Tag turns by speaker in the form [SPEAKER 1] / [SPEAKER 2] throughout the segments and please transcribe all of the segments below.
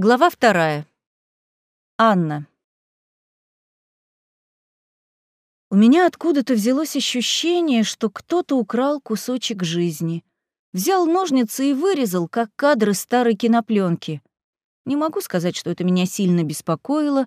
[SPEAKER 1] Глава вторая. Анна. У меня откуда-то взялось ощущение, что кто-то украл кусочек жизни. Взял ножницы и вырезал, как кадры старой кинопленки. Не могу сказать, что это меня сильно беспокоило,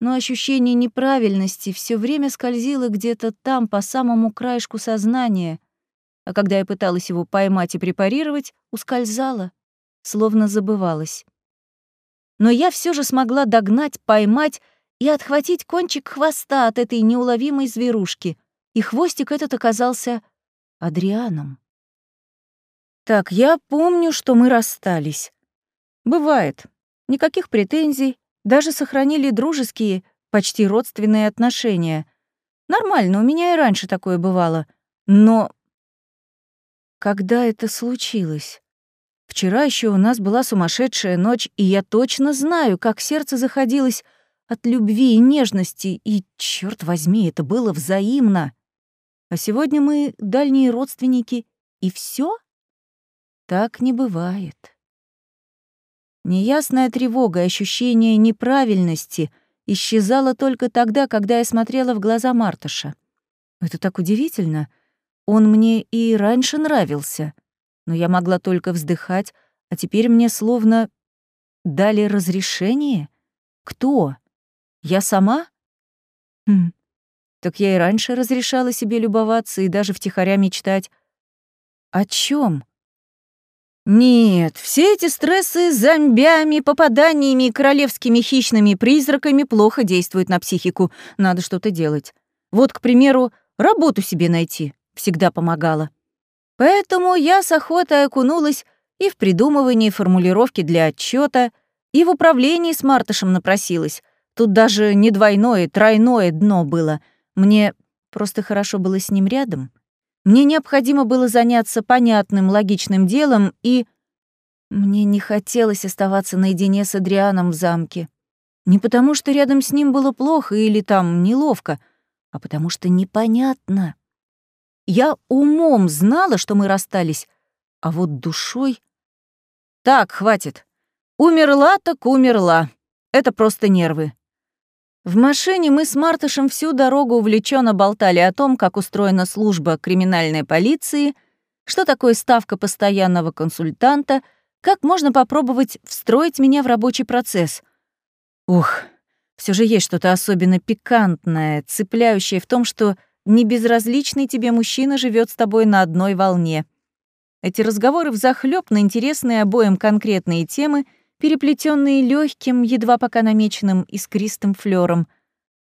[SPEAKER 1] но ощущение неправильности все время скользило где-то там, по самому краешку сознания, а когда я пыталась его поймать и препарировать, ускользало, словно забывалось но я все же смогла догнать, поймать и отхватить кончик хвоста от этой неуловимой зверушки, и хвостик этот оказался Адрианом. Так, я помню, что мы расстались. Бывает. Никаких претензий, даже сохранили дружеские, почти родственные отношения. Нормально, у меня и раньше такое бывало. Но когда это случилось? Вчера еще у нас была сумасшедшая ночь, и я точно знаю, как сердце заходилось от любви и нежности, и, черт возьми, это было взаимно. А сегодня мы дальние родственники, и все? Так не бывает. Неясная тревога, ощущение неправильности исчезало только тогда, когда я смотрела в глаза Мартыша. Это так удивительно. Он мне и раньше нравился — но я могла только вздыхать, а теперь мне словно дали разрешение? Кто? Я сама? Хм. Так я и раньше разрешала себе любоваться и даже втихаря мечтать. О чем? Нет, все эти стрессы с зомбями, попаданиями королевскими хищными призраками плохо действуют на психику. Надо что-то делать. Вот, к примеру, работу себе найти всегда помогала. Поэтому я с охотой окунулась и в придумывании формулировки для отчета, и в управлении с Мартышем напросилась. Тут даже не двойное, тройное дно было. Мне просто хорошо было с ним рядом. Мне необходимо было заняться понятным, логичным делом, и... Мне не хотелось оставаться наедине с Адрианом в замке. Не потому, что рядом с ним было плохо или там неловко, а потому что непонятно. Я умом знала, что мы расстались, а вот душой... Так, хватит. Умерла так умерла. Это просто нервы. В машине мы с Мартышем всю дорогу увлеченно болтали о том, как устроена служба криминальной полиции, что такое ставка постоянного консультанта, как можно попробовать встроить меня в рабочий процесс. Ух, все же есть что-то особенно пикантное, цепляющее в том, что небезразличный тебе мужчина живет с тобой на одной волне. Эти разговоры взахлёб на интересные обоим конкретные темы, переплетенные легким, едва пока намеченным искристым флером.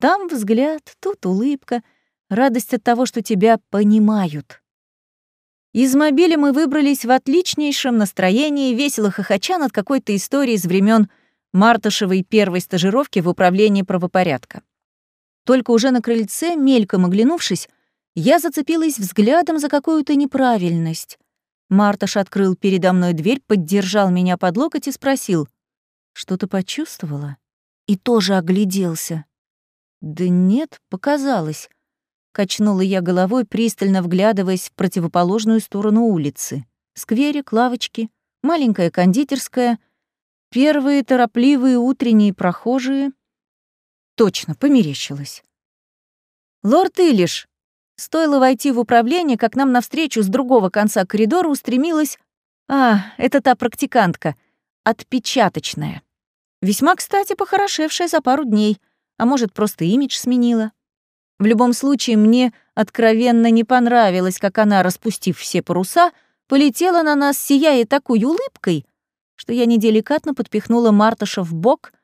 [SPEAKER 1] Там взгляд, тут улыбка, радость от того, что тебя понимают. Из мобиля мы выбрались в отличнейшем настроении, весело хохоча над какой-то историей из времен Мартышевой первой стажировки в управлении правопорядка. Только уже на крыльце, мельком оглянувшись, я зацепилась взглядом за какую-то неправильность. Марташ открыл передо мной дверь, поддержал меня под локоть и спросил, «Что-то почувствовала?» И тоже огляделся. «Да нет, показалось». Качнула я головой, пристально вглядываясь в противоположную сторону улицы. Скверик, лавочки, маленькая кондитерская, первые торопливые утренние прохожие — Точно, померещилось. «Лорд Илиш!» Стоило войти в управление, как нам навстречу с другого конца коридора устремилась... А, это та практикантка. Отпечаточная. Весьма, кстати, похорошевшая за пару дней. А может, просто имидж сменила. В любом случае, мне откровенно не понравилось, как она, распустив все паруса, полетела на нас, сияя такой улыбкой, что я неделикатно подпихнула Марташа в бок —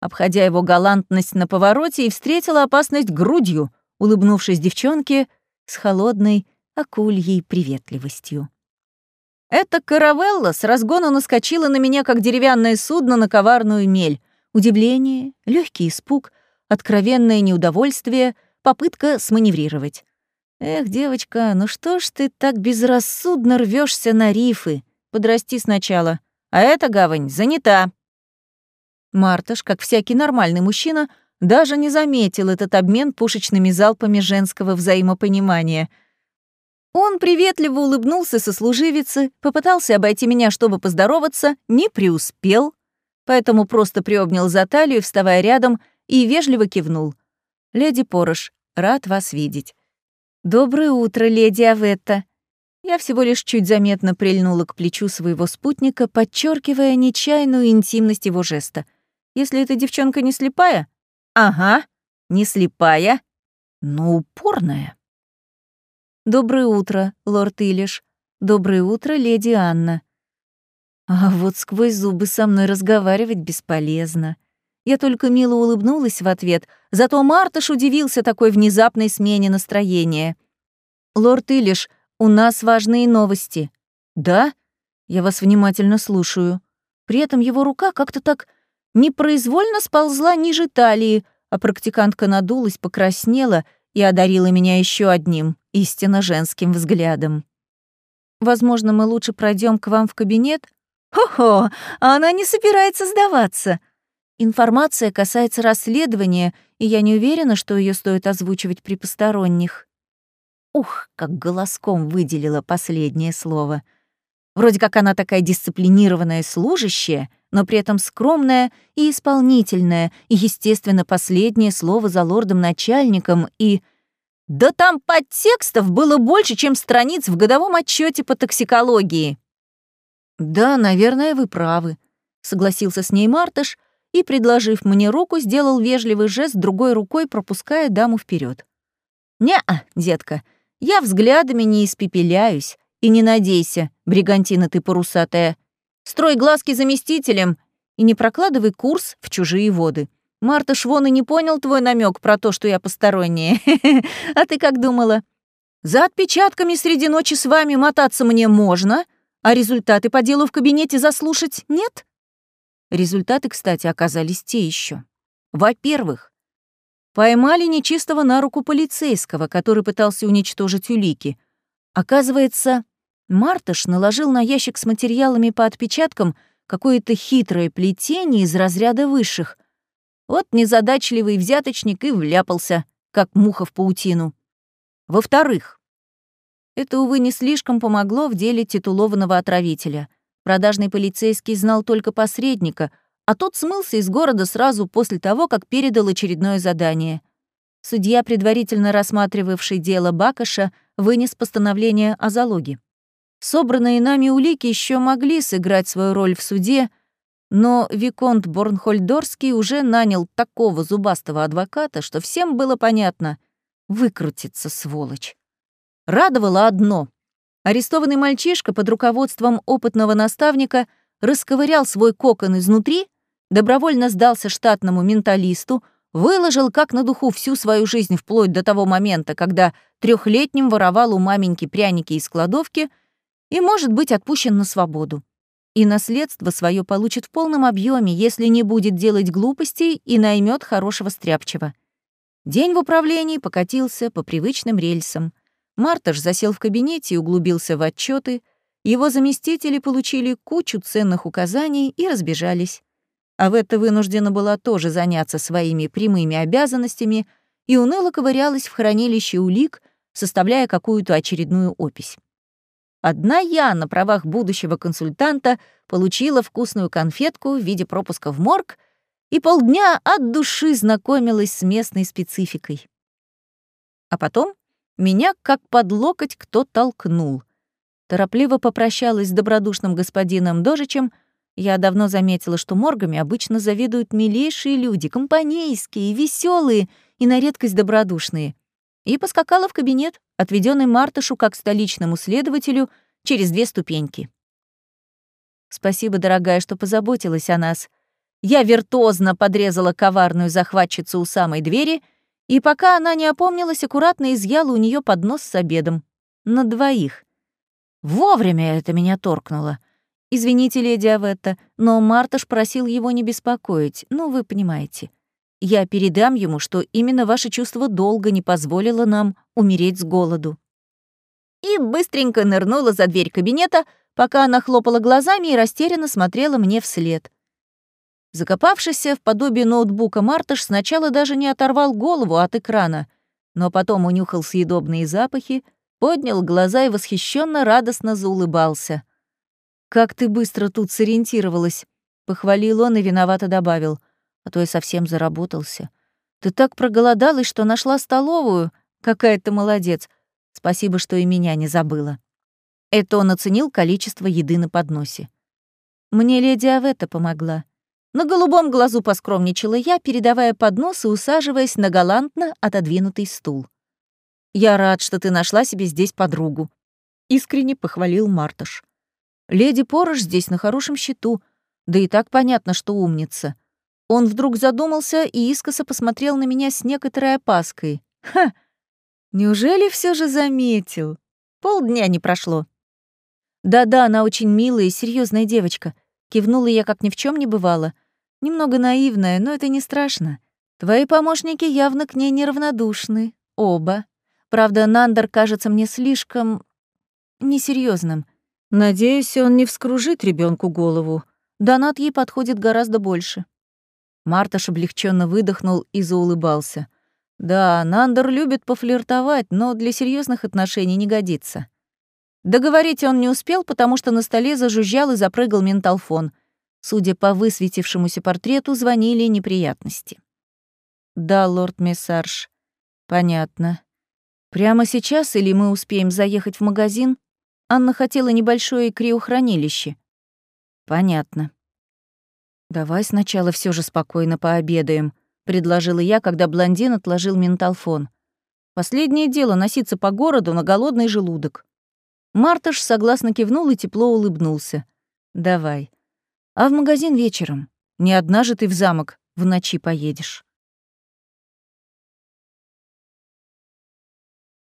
[SPEAKER 1] обходя его галантность на повороте, и встретила опасность грудью, улыбнувшись девчонке с холодной, акульей приветливостью. Эта каравелла с разгону наскочила на меня, как деревянное судно на коварную мель. Удивление, легкий испуг, откровенное неудовольствие, попытка сманеврировать. Эх, девочка, ну что ж ты так безрассудно рвешься на рифы? Подрасти сначала. А эта гавань занята. Мартыш, как всякий нормальный мужчина, даже не заметил этот обмен пушечными залпами женского взаимопонимания. Он приветливо улыбнулся сослуживице, попытался обойти меня, чтобы поздороваться, не преуспел. поэтому просто приобнял за талию, вставая рядом, и вежливо кивнул. «Леди Порош, рад вас видеть». «Доброе утро, леди Аветта». Я всего лишь чуть заметно прильнула к плечу своего спутника, подчеркивая нечаянную интимность его жеста. Если эта девчонка не слепая? Ага, не слепая, но упорная. «Доброе утро, лорд Илиш. Доброе утро, леди Анна». А вот сквозь зубы со мной разговаривать бесполезно. Я только мило улыбнулась в ответ, зато Мартыш удивился такой внезапной смене настроения. «Лорд Илиш, у нас важные новости». «Да? Я вас внимательно слушаю». При этом его рука как-то так непроизвольно сползла ниже талии, а практикантка надулась, покраснела и одарила меня еще одним, истинно женским взглядом. «Возможно, мы лучше пройдем к вам в кабинет?» «Хо-хо, она не собирается сдаваться!» Информация касается расследования, и я не уверена, что ее стоит озвучивать при посторонних. Ух, как голоском выделила последнее слово. Вроде как она такая дисциплинированная служащая, но при этом скромная и исполнительная, и, естественно, последнее слово за лордом-начальником и... Да там подтекстов было больше, чем страниц в годовом отчете по токсикологии. Да, наверное, вы правы, согласился с ней Мартыш и, предложив мне руку, сделал вежливый жест другой рукой, пропуская даму вперед. «Не-а, детка, я взглядами не испепеляюсь, и не надейся, бригантина ты парусатая. Строй глазки заместителем и не прокладывай курс в чужие воды. Марта Швон и не понял твой намек про то, что я посторонняя. А ты как думала? За отпечатками среди ночи с вами мотаться мне можно, а результаты по делу в кабинете заслушать нет? Результаты, кстати, оказались те еще. Во-первых, поймали нечистого на руку полицейского, который пытался уничтожить улики. Оказывается, Мартыш наложил на ящик с материалами по отпечаткам какое-то хитрое плетение из разряда высших — вот незадачливый взяточник и вляпался, как муха в паутину. Во-вторых, это, увы, не слишком помогло в деле титулованного отравителя. Продажный полицейский знал только посредника, а тот смылся из города сразу после того, как передал очередное задание. Судья, предварительно рассматривавший дело Бакаша, вынес постановление о залоге. Собранные нами улики еще могли сыграть свою роль в суде, но Виконт Борнхольдорский уже нанял такого зубастого адвоката, что всем было понятно — выкрутится, сволочь. Радовало одно. Арестованный мальчишка под руководством опытного наставника расковырял свой кокон изнутри, добровольно сдался штатному менталисту, выложил как на духу всю свою жизнь вплоть до того момента, когда трехлетним воровал у маменьки пряники из кладовки и может быть отпущен на свободу и наследство свое получит в полном объеме, если не будет делать глупостей и наймет хорошего стряпчего. День в управлении покатился по привычным рельсам. Марташ засел в кабинете и углубился в отчеты. Его заместители получили кучу ценных указаний и разбежались. А в это вынуждена была тоже заняться своими прямыми обязанностями и уныло ковырялась в хранилище улик, составляя какую-то очередную опись. Одна я на правах будущего консультанта получила вкусную конфетку в виде пропуска в морг и полдня от души знакомилась с местной спецификой. А потом меня как под локоть кто толкнул. Торопливо попрощалась с добродушным господином Дожичем. Я давно заметила, что моргами обычно завидуют милейшие люди, компанейские, веселые и на редкость добродушные — и поскакала в кабинет, отведенный Мартышу как столичному следователю через две ступеньки. «Спасибо, дорогая, что позаботилась о нас. Я виртуозно подрезала коварную захватчицу у самой двери, и пока она не опомнилась, аккуратно изъяла у нее поднос с обедом. На двоих. Вовремя это меня торкнуло. Извините, леди Аветта, но Мартыш просил его не беспокоить, ну, вы понимаете. Я передам ему, что именно ваше чувство долго не позволило нам умереть с голоду». И быстренько нырнула за дверь кабинета, пока она хлопала глазами и растерянно смотрела мне вслед. Закопавшийся в подобие ноутбука Мартыш сначала даже не оторвал голову от экрана, но потом унюхал съедобные запахи, поднял глаза и восхищенно радостно заулыбался. «Как ты быстро тут сориентировалась! Похвалил он и виновато добавил, а то я совсем заработался. Ты так проголодалась, что нашла столовую. Какая ты молодец. Спасибо, что и меня не забыла. Это он оценил количество еды на подносе. Мне леди Авета помогла. На голубом глазу поскромничала я, передавая поднос и усаживаясь на галантно отодвинутый стул. «Я рад, что ты нашла себе здесь подругу», — искренне похвалил Мартыш. «Леди Порош здесь на хорошем счету, да и так понятно, что умница. Он вдруг задумался и искоса посмотрел на меня с некоторой опаской. Ха! Неужели все же заметил? Полдня не прошло. Да-да, она очень милая и серьезная девочка. Кивнула я, как ни в чем не бывало. Немного наивная, но это не страшно. Твои помощники явно к ней неравнодушны. Оба. Правда, Нандер кажется мне слишком... несерьезным. Надеюсь, он не вскружит ребенку голову. Донат ей подходит гораздо больше. Марташ облегченно выдохнул и заулыбался. Да, Нандер любит пофлиртовать, но для серьезных отношений не годится. Договорить он не успел, потому что на столе зажужжал и запрыгал менталфон. Судя по высветившемуся портрету, звонили неприятности. «Да, лорд Мессарж. Понятно. Прямо сейчас или мы успеем заехать в магазин? Анна хотела небольшое криохранилище. Понятно. Давай сначала все же спокойно пообедаем, предложила я, когда блондин отложил менталфон. Последнее дело носиться по городу на голодный желудок. Марташ согласно кивнул и тепло улыбнулся. Давай. А в магазин вечером. Не одна же ты в замок в ночи поедешь.